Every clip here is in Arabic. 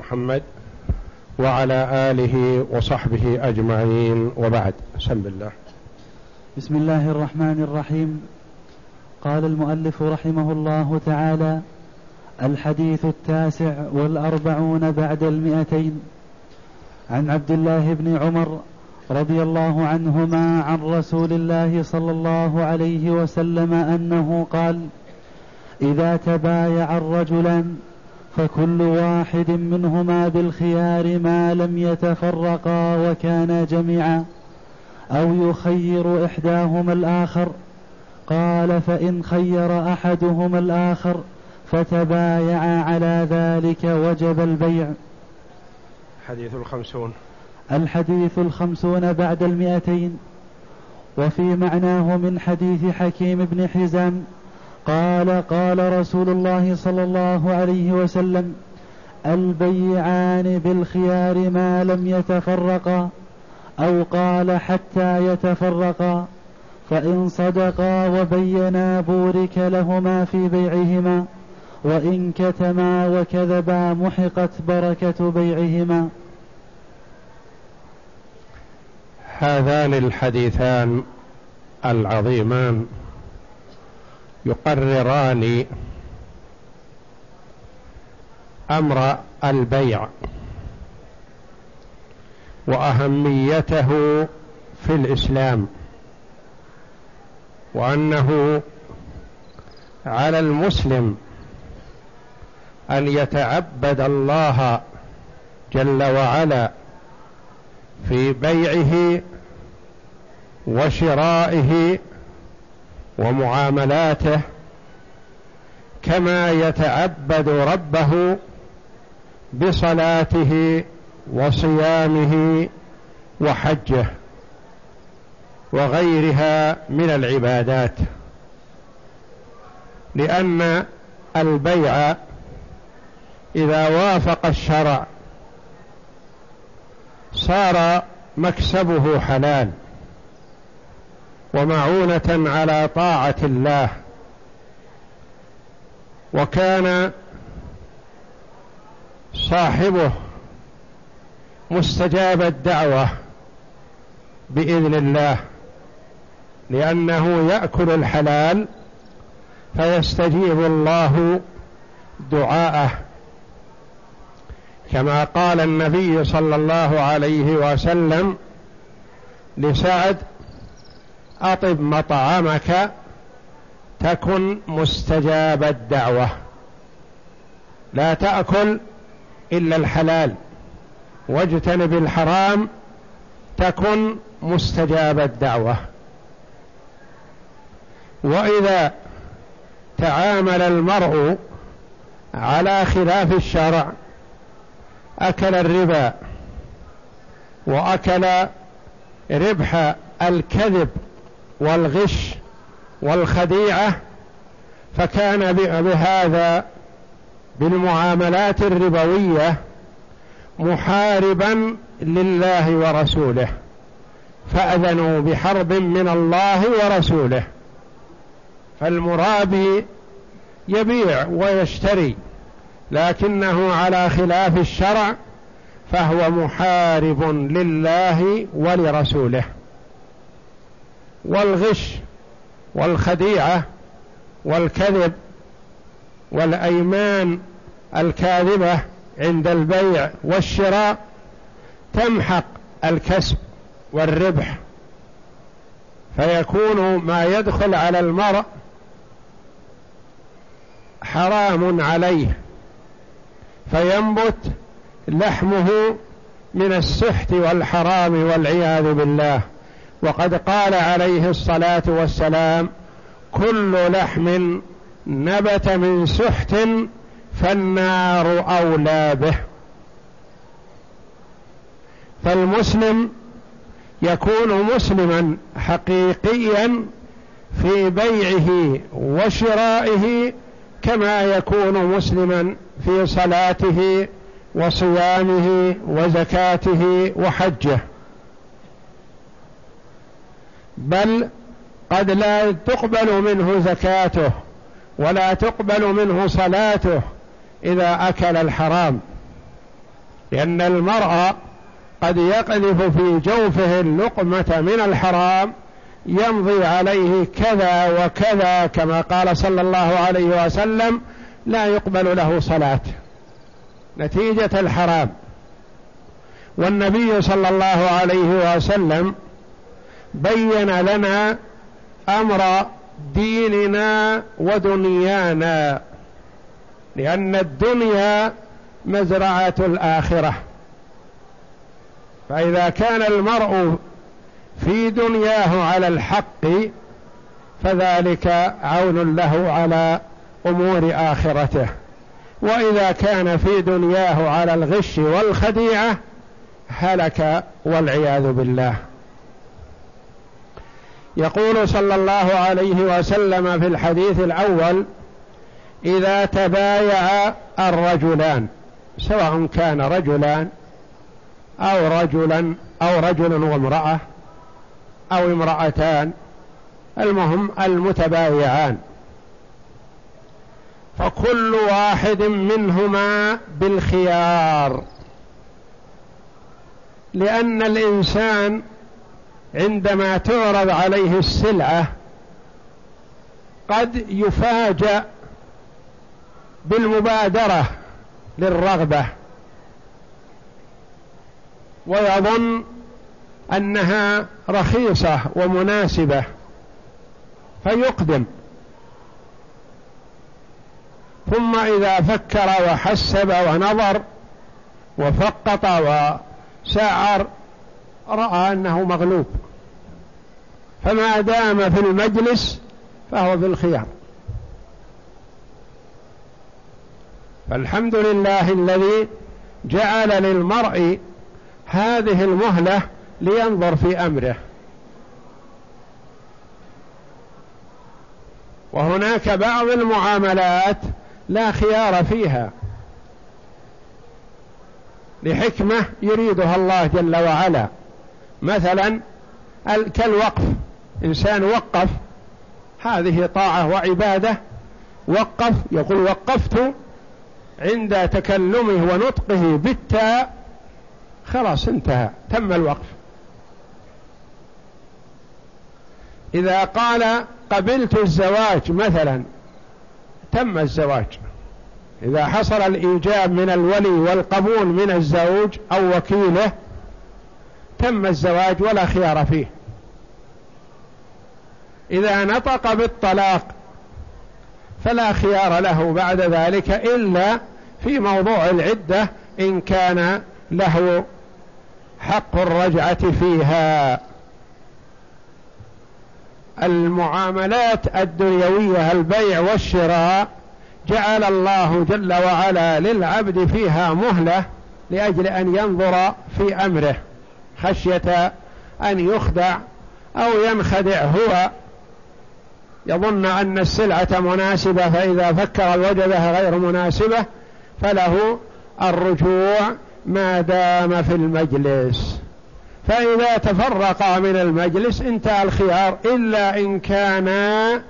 محمد وعلى آله وصحبه أجمعين. وبعد سم الله. بسم الله الرحمن الرحيم. قال المؤلف رحمه الله تعالى الحديث التاسع والأربعون بعد المئتين. عن عبد الله بن عمر رضي الله عنهما عن رسول الله صلى الله عليه وسلم أنه قال إذا تبايع الرجلان فكل واحد منهما بالخيار ما لم يتفرقا وكانا جميعا أو يخير إحداهما الآخر قال فإن خير أحدهما الآخر فتبايعا على ذلك وجب البيع. حديث الخمسون. الحديث الخمسون بعد المئتين وفي معناه من حديث حكيم بن حزام قال قال رسول الله صلى الله عليه وسلم البيعان بالخيار ما لم يتفرقا أو قال حتى يتفرقا فإن صدقا وبينا بورك لهما في بيعهما وإن كتما وكذبا محقت بركة بيعهما. هذان الحديثان العظيمان. يقرران أمر البيع وأهميته في الإسلام وأنه على المسلم أن يتعبد الله جل وعلا في بيعه وشرائه ومعاملاته كما يتعبد ربه بصلاته وصيامه وحجه وغيرها من العبادات لأن البيع إذا وافق الشرع صار مكسبه حلال. ومعونة على طاعة الله. وكان صاحبه مستجاب الدعوة بإذن الله لأنه يأكل الحلال فيستجيب الله دعاءه. كما قال النبي صلى الله عليه وسلم لسعد أطب مطعمك تكن مستجاب الدعوة. لا تأكل إلا الحلال. واجتنب الحرام تكن مستجاب الدعوة. وإذا تعامل المرء على خلاف الشرع أكل الربا وأكل ربح الكذب والغش والخديعة فكان بهذا بالمعاملات الربوية محاربا لله ورسوله فأذنوا بحرب من الله ورسوله. فالمرابي يبيع ويشتري لكنه على خلاف الشرع فهو محارب لله ولرسوله. والغش والخديعة والكذب والأيمان الكاذبة عند البيع والشراء تمحق الكسب والربح. فيكون ما يدخل على المرء حرام عليه. فينبت لحمه من السحت والحرام والعياذ بالله. وقد قال عليه الصلاة والسلام كل لحم نبت من سحت فالنار أولى به. فالمسلم يكون مسلما حقيقيا في بيعه وشرائه كما يكون مسلما في صلاته وصيامه وزكاته وحجه. بل قد لا تقبل منه زكاته ولا تقبل منه صلاته إذا أكل الحرام. لأن المرأة قد يقذف في جوفه اللقمة من الحرام يمضي عليه كذا وكذا كما قال صلى الله عليه وسلم لا يقبل له صلاة. نتيجة الحرام. والنبي صلى الله عليه وسلم بين لنا أمر ديننا ودنيانا لأن الدنيا مزرعة الآخرة. فإذا كان المرء في دنياه على الحق فذلك عون له على أمور آخرته. وإذا كان في دنياه على الغش والخديعة هلك والعياذ بالله. يقول صلى الله عليه وسلم في الحديث الأول إذا تبايع الرجلان سواء كان رجلان أو رجلا أو رجل وامرأة أو امرأتان المهم المتبايعان. فكل واحد منهما بالخيار لأن الإنسان عندما تعرض عليه السلعة قد يفاجأ بالمبادرة للرغبة ويظن أنها رخيصة ومناسبة فيقدم. ثم إذا فكر وحسب ونظر وفقط وسعر رأى أنه مغلوب. فما دام في المجلس فهو بالخيار فالحمد لله الذي جعل للمرء هذه المهلة لينظر في أمره. وهناك بعض المعاملات لا خيار فيها. لحكمة يريدها الله جل وعلا. مثلا كالوقف. إنسان وقف هذه طاعة وعبادة. وقف يقول وقفت عند تكلمه ونطقه بالتاء خلاص انتهى تم الوقف. إذا قال قبلت الزواج مثلا تم الزواج. إذا حصل الإيجاب من الولي والقبول من الزوج أو وكيله تم الزواج ولا خيار فيه. إذا نطق بالطلاق فلا خيار له بعد ذلك إلا في موضوع العدة إن كان له حق الرجعة فيها. المعاملات الدنيوية البيع والشراء جعل الله جل وعلا للعبد فيها مهلة لأجل أن ينظر في أمره. خشية أن يخدع أو ينخدع هو. يظن أن السلعة مناسبة فإذا فكر وجدها غير مناسبة فله الرجوع ما دام في المجلس. فإذا تفرقا من المجلس انتهى الخيار إلا إن كانا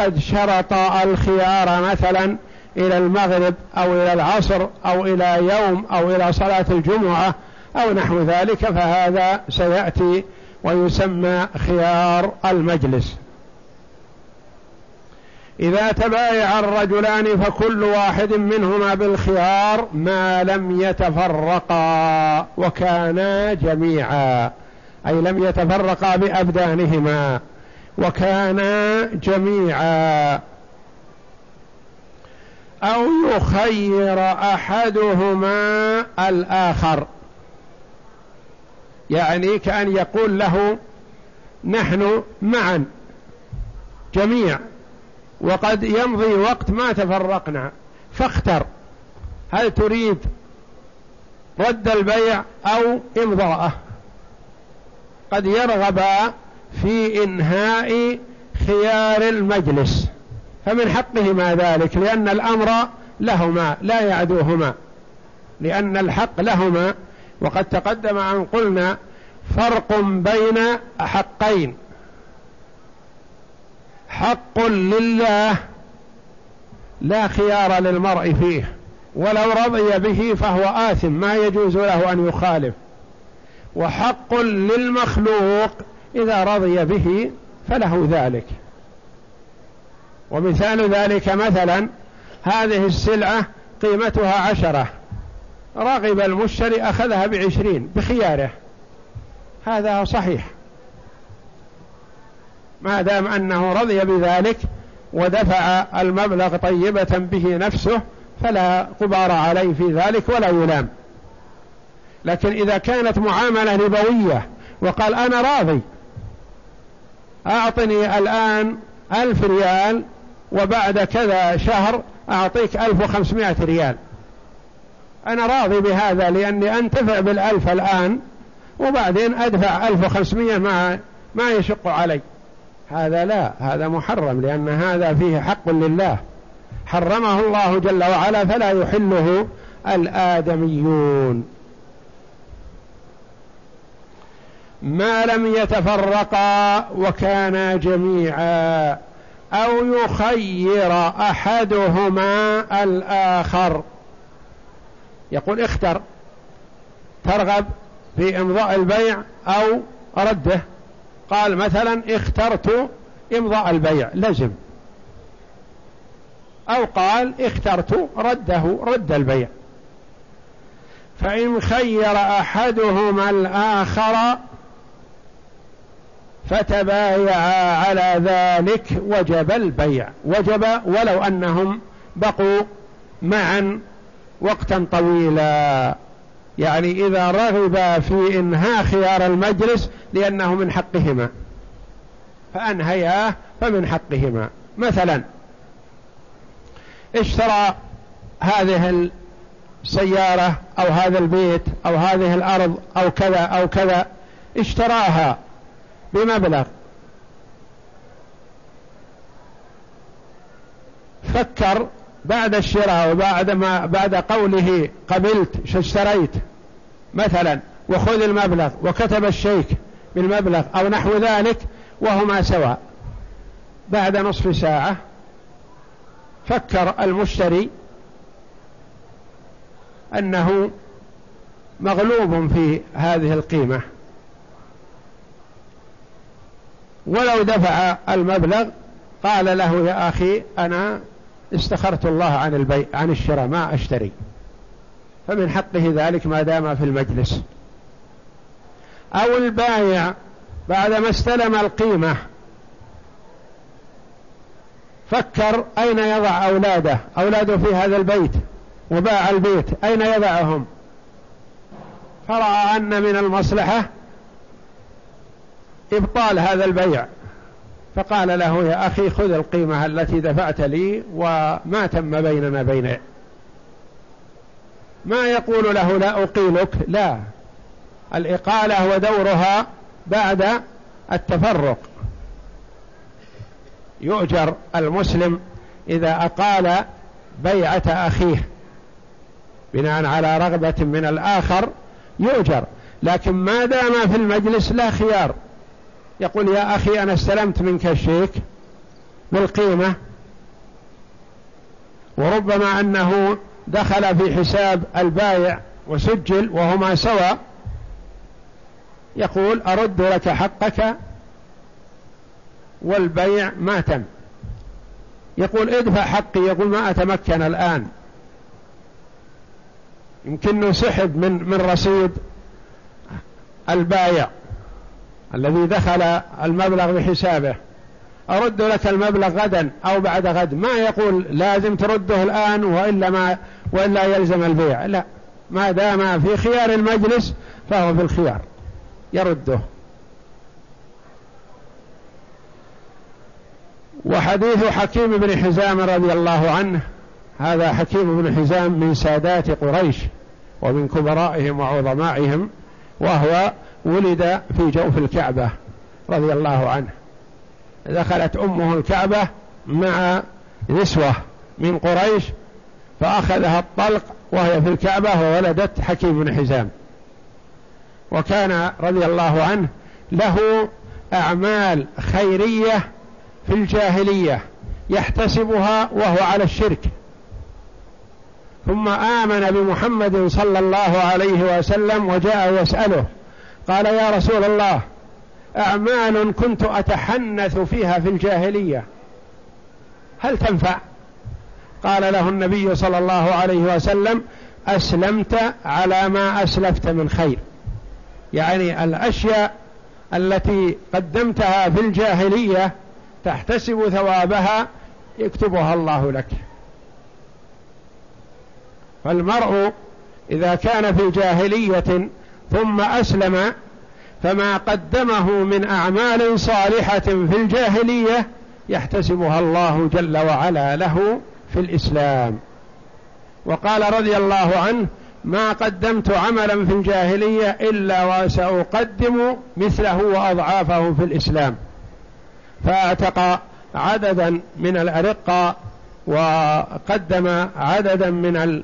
قد شرط الخيار مثلا إلى المغرب أو إلى العصر أو إلى يوم أو إلى صلاة الجمعة أو نحو ذلك فهذا سيأتي ويسمى خيار المجلس. إذا تبايع الرجلان فكل واحد منهما بالخيار ما لم يتفرقا وكانا جميعا أي لم يتفرقا بأبدانهما وكانا جميعا. أو يخير أحدهما الآخر. يعني كأن يقول له نحن معا جميع وقد يمضي وقت ما تفرقنا فاختر. هل تريد رد البيع أو إمضاءه؟ قد يرغب في إنهاء خيار المجلس. فمن حقهما ذلك لأن الأمر لهما لا يعدوهما. لأن الحق لهما وقد تقدم أن قلنا فرق بين حقين. حق لله لا خيار للمرء فيه ولو رضي به فهو آثم ما يجوز له أن يخالف. وحق للمخلوق إذا رضي به فله ذلك. ومثال ذلك مثلا هذه السلعة قيمتها عشرة. رغب المشتري أخذها بعشرين بخياره. هذا صحيح. ما دام أنه رضي بذلك ودفع المبلغ طيبة به نفسه فلا قبار عليه في ذلك ولا يلام. لكن إذا كانت معاملة ربوية وقال أنا راضي أعطني الآن ألف ريال وبعد كذا شهر أعطيك ألف وخمسمائة ريال. أنا راضي بهذا لأني أنتفع بالألف الآن وبعدين أدفع ألف وخمسمائة ما, ما يشق علي. هذا لا هذا محرم لأن هذا فيه حق لله. حرمه الله جل وعلا فلا يحله الآدميون. ما لم يتفرقا وكانا جميعا أو يخير أحدهما الآخر. يقول اختر ترغب في إمضاء البيع أو رده. قال مثلا اخترت إمضاء البيع لزم. أو قال اخترت رده رد البيع. فإن خير أحدهما الآخر فتبايعا على ذلك وجب البيع. وجب ولو أنهم بقوا معا وقتا طويلا. يعني إذا رغب في إنهاء خيار المجلس لأنه من حقهما. فأنهياه فمن حقهما. مثلا اشترى هذه السيارة أو هذا البيت أو هذه الأرض أو كذا أو كذا اشتراها بمبلغ. فكر بعد الشراء وبعد ما بعد قوله قبلت اشتريت مثلا وخذ المبلغ وكتب الشيك بالمبلغ أو نحو ذلك وهما سواء. بعد نصف ساعة فكر المشتري أنه مغلوب في هذه القيمة. ولو دفع المبلغ قال له يا أخي أنا استخرت الله عن البيع عن الشراء ما أشتري. فمن حقه ذلك ما دام في المجلس. أو البايع بعدما استلم القيمة. فكر أين يضع أولاده؟ أولاده في هذا البيت. وباع البيت. أين يضعهم؟ فرأى أن من المصلحة إبطال هذا البيع. فقال له يا أخي خذ القيمة التي دفعت لي وما تم بيننا بين ما يقول له لا أقيلك. لا. الإقالة ودورها بعد التفرق. يؤجر المسلم إذا أقال بيعة أخيه بناء على رغبة من الآخر يؤجر. لكن ما دام في المجلس لا خيار. يقول يا أخي أنا استلمت منك الشيك بالقيمة وربما أنه دخل في حساب البايع وسجل وهما سوا يقول أرد لك حقك والبيع ما تم. يقول ادفع حقي يقول ما أتمكن الآن. يمكنه سحب من من رصيد البايع. الذي دخل المبلغ بحسابه. أرد لك المبلغ غدا أو بعد غد. ما يقول لازم ترده الآن وإلا, ما وإلا يلزم البيع. لا. ما دام في خيار المجلس فهو في الخيار. يرده. وحديث حكيم بن حزام رضي الله عنه هذا حكيم بن حزام من سادات قريش ومن كبرائهم وعظمائهم وهو ولد في جوف الكعبة رضي الله عنه. دخلت أمه الكعبة مع نسوة من قريش فأخذها الطلق وهي في الكعبة وولدت حكيم بن حزام. وكان رضي الله عنه له أعمال خيرية في الجاهلية يحتسبها وهو على الشرك. ثم آمن بمحمد صلى الله عليه وسلم وجاء يسأله قال يا رسول الله أعمال كنت أتحنث فيها في الجاهلية. هل تنفع؟ قال له النبي صلى الله عليه وسلم أسلمت على ما أسلفت من خير. يعني الأشياء التي قدمتها في الجاهلية تحتسب ثوابها يكتبها الله لك. فالمرء إذا كان في جاهلية ثم أسلم فما قدمه من أعمال صالحة في الجاهلية يحتسبها الله جل وعلا له في الإسلام. وقال رضي الله عنه ما قدمت عملا في الجاهلية إلا وسأقدم مثله وأضعافه في الإسلام. فأعتق عددا من الأرقة وقدم عددا من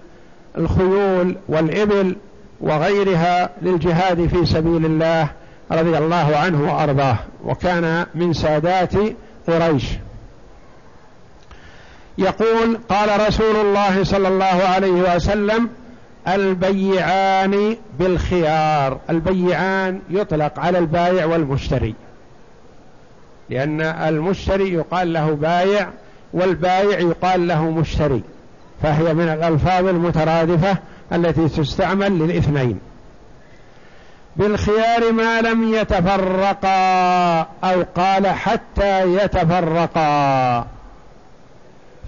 الخيول والإبل وغيرها للجهاد في سبيل الله رضي الله عنه وأرضاه وكان من سادات قريش. يقول قال رسول الله صلى الله عليه وسلم البيعان بالخيار البيعان يطلق على البايع والمشتري لأن المشتري يقال له بايع والبايع يقال له مشتري فهي من الألفاظ المترادفة التي تستعمل للاثنين. بالخيار ما لم يتفرقا أو قال حتى يتفرقا.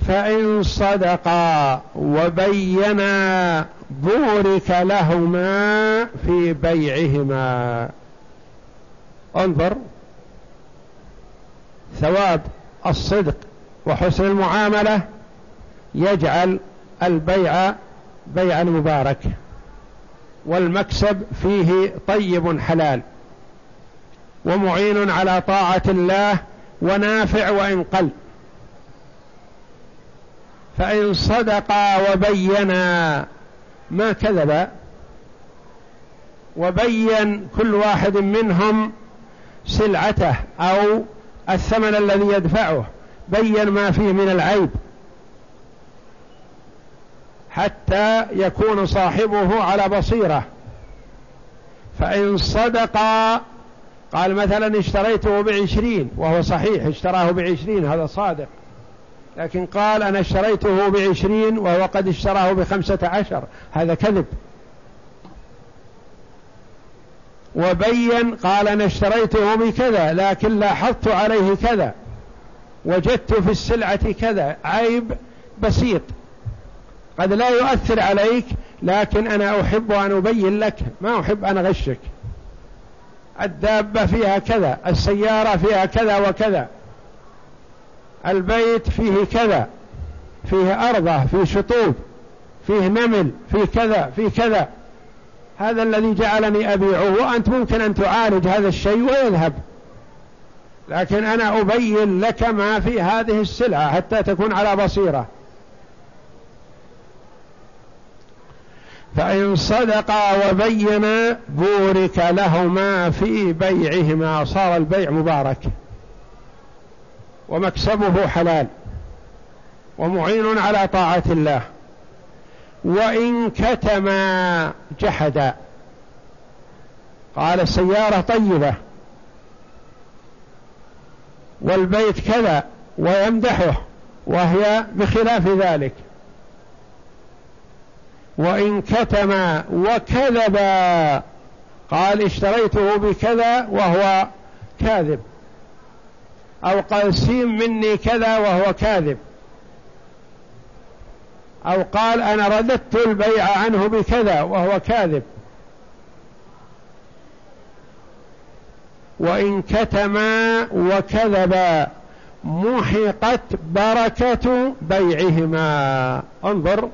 فإن صدقا وبينا بورك لهما في بيعهما. انظر. ثواب الصدق وحسن المعاملة يجعل البيع بيعا مبارك. والمكسب فيه طيب حلال. ومعين على طاعة الله ونافع وإن قل. فإن صدقا وبينا ما كذب. وبين كل واحد منهم سلعته أو الثمن الذي يدفعه. بين ما فيه من العيب. حتى يكون صاحبه على بصيرة. فإن صدقا قال مثلا اشتريته بعشرين وهو صحيح اشتراه بعشرين هذا صادق. لكن قال أنا اشتريته بعشرين وهو قد اشتراه بخمسة عشر هذا كذب. وبين قال أنا اشتريته بكذا لكن لاحظت عليه كذا. وجدت في السلعة كذا عيب بسيط. قد لا يؤثر عليك لكن أنا أحب أن أبين لك ما أحب أن أغشك. الدابة فيها كذا السيارة فيها كذا وكذا. البيت فيه كذا فيه أرضة فيه شطوب فيه نمل فيه كذا فيه كذا. هذا الذي جعلني أبيعه وأنت ممكن أن تعالج هذا الشيء ويذهب. لكن أنا أبين لك ما في هذه السلعة حتى تكون على بصيرة. فإن صدقا وبينا بورك لهما في بيعهما صار البيع مبارك. ومكسبه حلال. ومعين على طاعة الله. وإن كتما جحدا. قال السيارة طيبة. والبيت كذا ويمدحه وهي بخلاف ذلك. وإن كتما وكذبا قال اشتريته بكذا وهو كاذب. أو قال سيم مني كذا وهو كاذب. أو قال أنا رددت البيع عنه بكذا وهو كاذب. وإن كتما وكذبا محقت بركة بيعهما. انظر.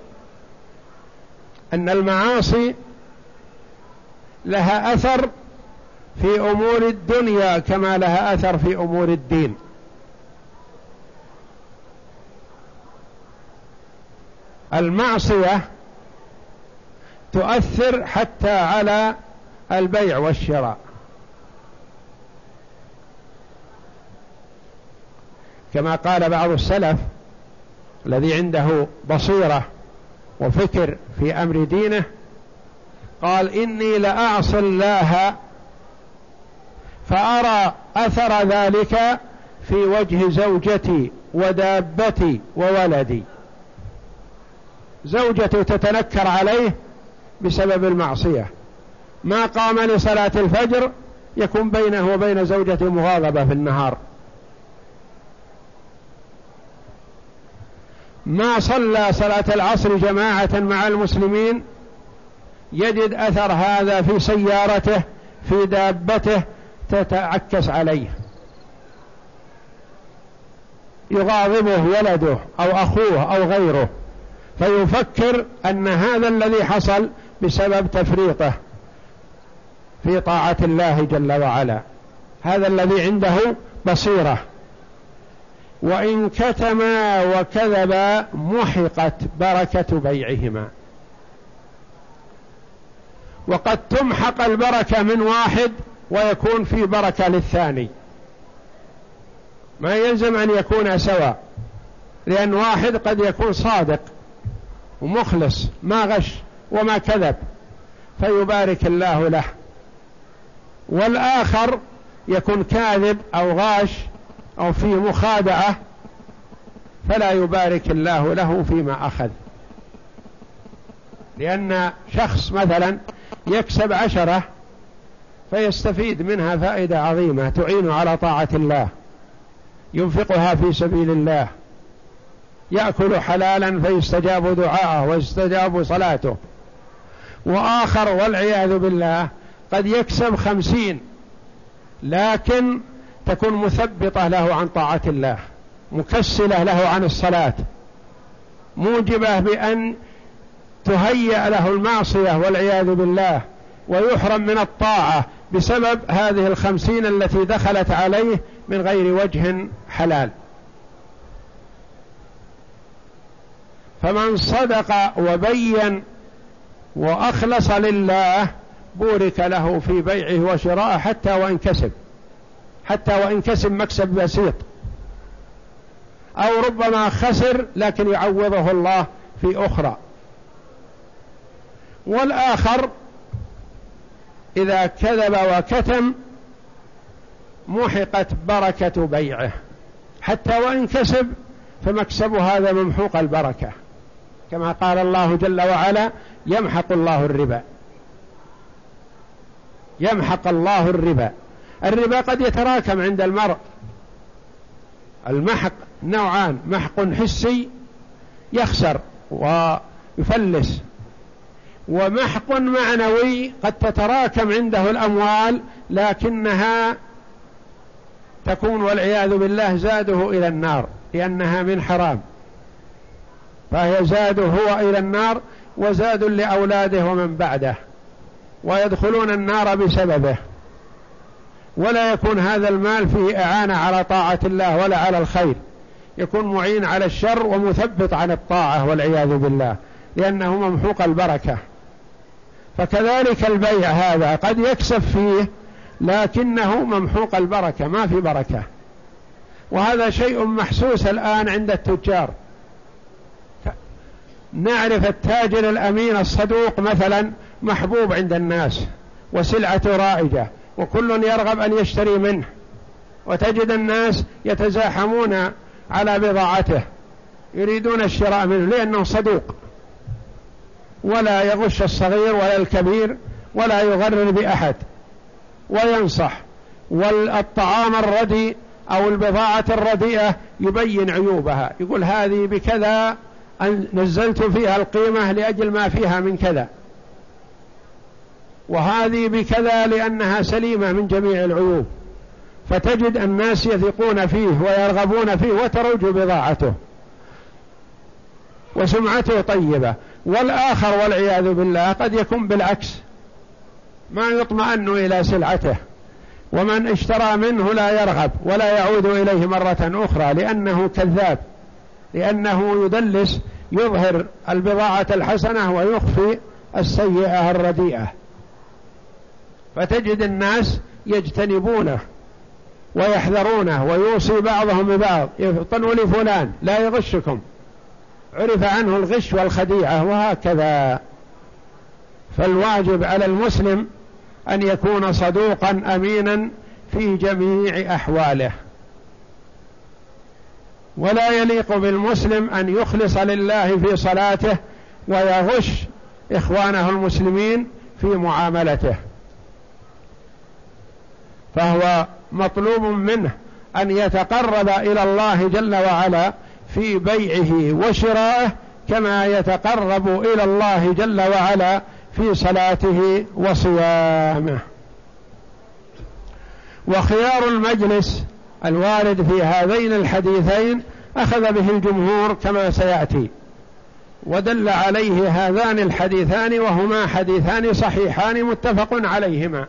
أن المعاصي لها أثر في أمور الدنيا كما لها أثر في أمور الدين. المعصية تؤثر حتى على البيع والشراء. كما قال بعض السلف الذي عنده بصيرة وفكر في أمر دينه قال إني لأعصي الله فأرى أثر ذلك في وجه زوجتي ودابتي وولدي. زوجته تتنكر عليه بسبب المعصية. ما قام لصلاة الفجر يكون بينه وبين زوجته مغاضبة في النهار. ما صلى صلاة العصر جماعة مع المسلمين يجد أثر هذا في سيارته في دابته تتعكس عليه. يغاضبه ولده أو أخوه أو غيره. فيفكر أن هذا الذي حصل بسبب تفريطه في طاعة الله جل وعلا. هذا الذي عنده بصيرة. وإن كتما وكذبا محقت بركة بيعهما. وقد تمحق البركة من واحد ويكون في بركة للثاني. ما يلزم أن يكون سواء لأن واحد قد يكون صادق ومخلص ما غش وما كذب فيبارك الله له. والآخر يكون كاذب أو غاش أو في مخادعة فلا يبارك الله له فيما أخذ. لأن شخص مثلا يكسب عشرة فيستفيد منها فائدة عظيمة تعين على طاعة الله ينفقها في سبيل الله يأكل حلالا فيستجاب دعاءه ويستجاب صلاته. وآخر والعياذ بالله قد يكسب خمسين لكن تكون مثبطة له عن طاعة الله مكسلة له عن الصلاة موجبة بأن تهيأ له المعصية والعياذ بالله ويحرم من الطاعة بسبب هذه الخمسين التي دخلت عليه من غير وجه حلال. فمن صدق وبين وأخلص لله بورك له في بيعه وشراءه حتى وإن كسب. حتى وإن كسب مكسب بسيط. أو ربما خسر لكن يعوضه الله في أخرى. والآخر إذا كذب وكتم محقت بركة بيعه. حتى وإن كسب فمكسب هذا ممحوق البركة. كما قال الله جل وعلا يمحق الله الربا. يمحق الله الربا. الربا قد يتراكم عند المرء. المحق نوعان محق حسي يخسر ويفلس ومحق معنوي قد تتراكم عنده الأموال لكنها تكون والعياذ بالله زاده إلى النار لأنها من حرام. فهي زاد هو إلى النار وزاد لأولاده ومن بعده ويدخلون النار بسببه. ولا يكون هذا المال فيه إعانة على طاعة الله ولا على الخير. يكون معين على الشر ومثبط عن الطاعة والعياذ بالله لأنه ممحوق البركة. فكذلك البيع هذا قد يكسب فيه لكنه ممحوق البركة ما في بركة. وهذا شيء محسوس الآن عند التجار. نعرف التاجر الأمين الصدوق مثلا محبوب عند الناس وسلعته رائجة. وكل يرغب أن يشتري منه. وتجد الناس يتزاحمون على بضاعته. يريدون الشراء منه لأنه صدوق. ولا يغش الصغير ولا الكبير ولا يغرر بأحد. وينصح. والطعام الردي أو البضاعة الرديئة يبين عيوبها. يقول هذه بكذا نزلت فيها القيمة لأجل ما فيها من كذا. وهذه بكذا لأنها سليمة من جميع العيوب فتجد الناس يثقون فيه ويرغبون فيه وتروج بضاعته وسمعته طيبة. والآخر والعياذ بالله قد يكون بالعكس ما يطمئن إلى سلعته ومن اشترى منه لا يرغب ولا يعود إليه مرة أخرى لأنه كذاب لأنه يدلس يظهر البضاعة الحسنة ويخفي السيئة الرديئة. فتجد الناس يجتنبونه ويحذرونه ويوصي بعضهم ببعض. يفطنوا لفلان لا يغشكم. عرف عنه الغش والخديعة وهكذا. فالواجب على المسلم أن يكون صدوقا أمينا في جميع أحواله. ولا يليق بالمسلم أن يخلص لله في صلاته ويغش إخوانه المسلمين في معاملته. فهو مطلوب منه أن يتقرب إلى الله جل وعلا في بيعه وشرائه كما يتقرب إلى الله جل وعلا في صلاته وصيامه. وخيار المجلس الوارد في هذين الحديثين أخذ به الجمهور كما سيأتي. ودل عليه هذان الحديثان وهما حديثان صحيحان متفق عليهما.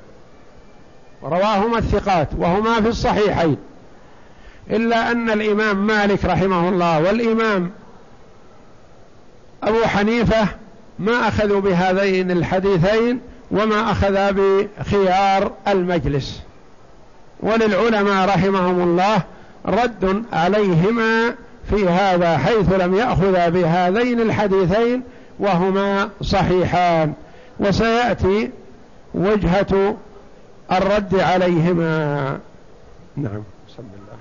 رواهما الثقات وهما في الصحيحين. إلا أن الإمام مالك رحمه الله والإمام أبو حنيفة ما أخذوا بهذين الحديثين وما أخذ بخيار المجلس. وللعلماء رحمهم الله رد عليهما في هذا حيث لم يأخذ بهذين الحديثين وهما صحيحان. وسيأتي وجهة الرد عليهما. نعم بسم الله.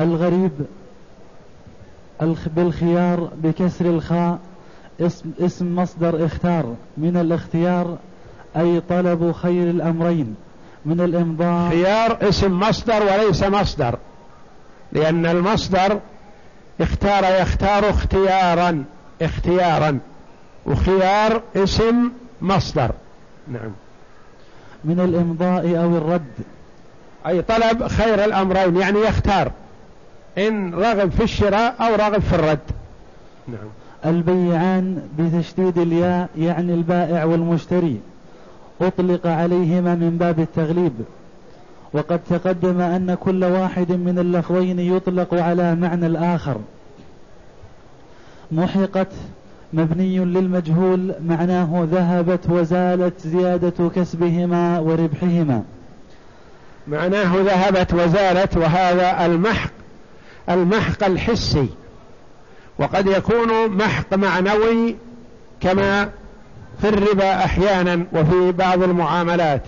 الغريب بالخيار بكسر الخاء اسم, اسم مصدر اختار. من الاختيار أي طلب خير الأمرين. من الإمضاء خيار اسم مصدر وليس مصدر. لأن المصدر اختار يختار اختيارا اختيارا. وخيار اسم مصدر. نعم. من الإمضاء أو الرد. أي طلب خير الأمرين يعني يختار. إن رغب في الشراء أو رغب في الرد. نعم. البيعان بتشديد الياء يعني البائع والمشتري. أطلق عليهما من باب التغليب. وقد تقدم أن كل واحد من اللفظين يطلق على معنى الآخر. محقت مبني للمجهول معناه ذهبت وزالت زيادة كسبهما وربحهما. معناه ذهبت وزالت وهذا المحق المحق الحسي. وقد يكون محق معنوي كما في الربا أحيانا وفي بعض المعاملات.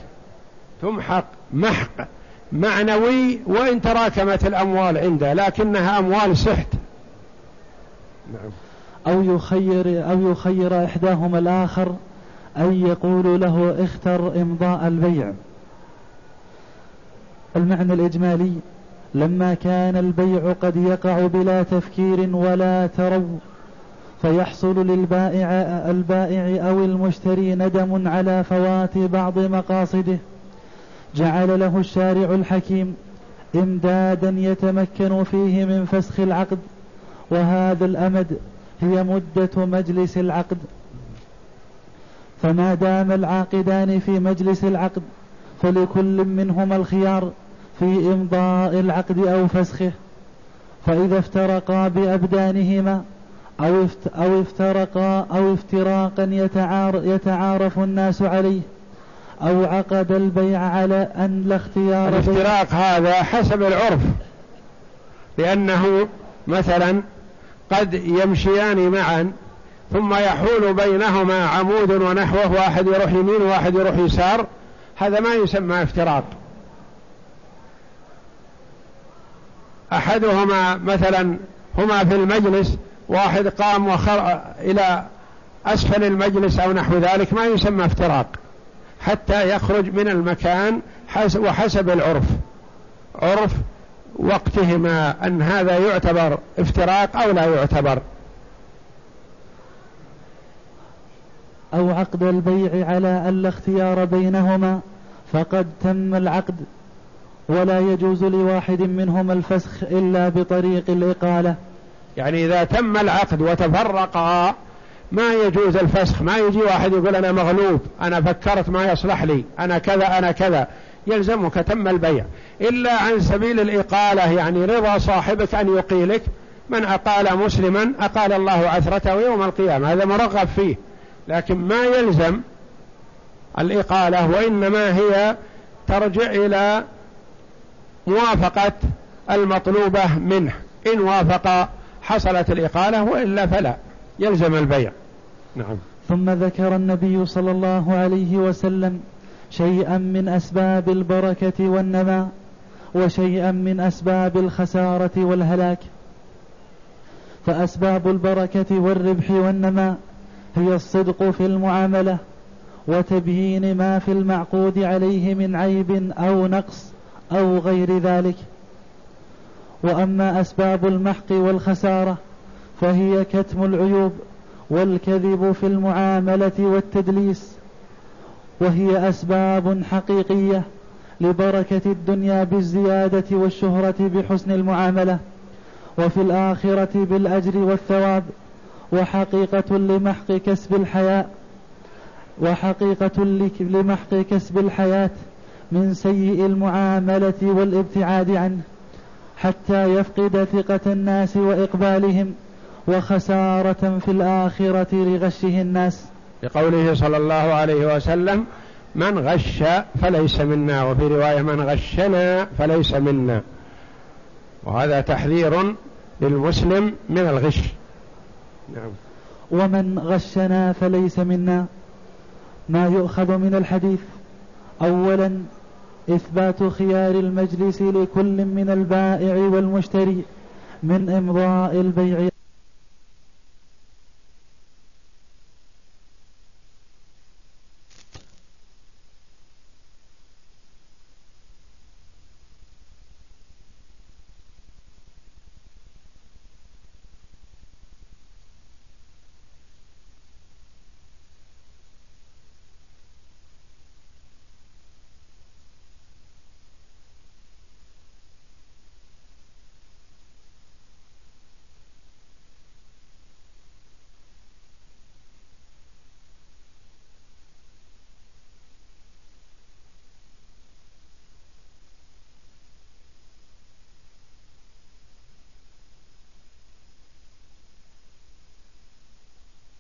تمحق محق معنوي وإن تراكمت الأموال عنده لكنها أموال سحت. نعم. أو يخير أو يخير إحداهما الآخر أي يقول له اختر إمضاء البيع. المعنى الإجمالي لما كان البيع قد يقع بلا تفكير ولا ترو فيحصل للبائع البائع أو المشتري ندم على فوات بعض مقاصده. جعل له الشارع الحكيم إمدادا يتمكن فيه من فسخ العقد وهذا الأمد هي مدة مجلس العقد. فما دام العاقدان في مجلس العقد فلكل منهما الخيار في إمضاء العقد أو فسخه. فإذا افترقا بأبدانهما أو أو افترقا أو افتراقا يتعار يتعارف الناس عليه أو عقد البيع على أن لا اختيار الافتراق هذا حسب العرف. لأنه مثلا قد يمشيان معا ثم يحول بينهما عمود ونحوه واحد يروح يمين وواحد يروح يسار. هذا ما يسمى افتراق. أحدهما مثلا هما في المجلس واحد قام وخر إلى أسفل المجلس أو نحو ذلك ما يسمى افتراق. حتى يخرج من المكان وحسب العرف. عرف وقتهما أن هذا يعتبر افتراق أو لا يعتبر. أو عقد البيع على ألا اختيار بينهما فقد تم العقد ولا يجوز لواحد منهما الفسخ إلا بطريق الإقالة. يعني إذا تم العقد وتفرقا ما يجوز الفسخ. ما يجي واحد يقول أنا مغلوب أنا فكرت ما يصلح لي أنا كذا أنا كذا. يلزمك تم البيع. إلا عن سبيل الإقالة يعني رضا صاحبك أن يقيلك. من أقال مسلما أقال الله عثرته يوم القيامة. هذا مرغب فيه. لكن ما يلزم الإقالة وإنما هي ترجع إلى موافقة المطلوبة منه. إن وافق حصلت الإقالة وإلا فلا. يلزم البيع. نعم. ثم ذكر النبي صلى الله عليه وسلم شيئا من أسباب البركة والنماء وشيئا من أسباب الخسارة والهلاك. فأسباب البركة والربح والنماء هي الصدق في المعاملة وتبيين ما في المعقود عليه من عيب أو نقص أو غير ذلك. وأما أسباب المحق والخسارة فهي كتم العيوب والكذب في المعاملة والتدليس. وهي أسباب حقيقية لبركة الدنيا بالزيادة والشهرة بحسن المعاملة وفي الآخرة بالأجر والثواب وحقيقة لمحق كسب الحياء وحقيقة لمحق كسب الحياة من سيء المعاملة والابتعاد عنه حتى يفقد ثقة الناس وإقبالهم وخسارة في الآخرة لغشه الناس. لقوله صلى الله عليه وسلم من غش فليس منا. وفي رواية من غشنا فليس منا. وهذا تحذير للمسلم من الغش. نعم. ومن غشنا فليس منا. ما يؤخذ من الحديث أولا إثبات خيار المجلس لكل من البائع والمشتري من إمضاء البيع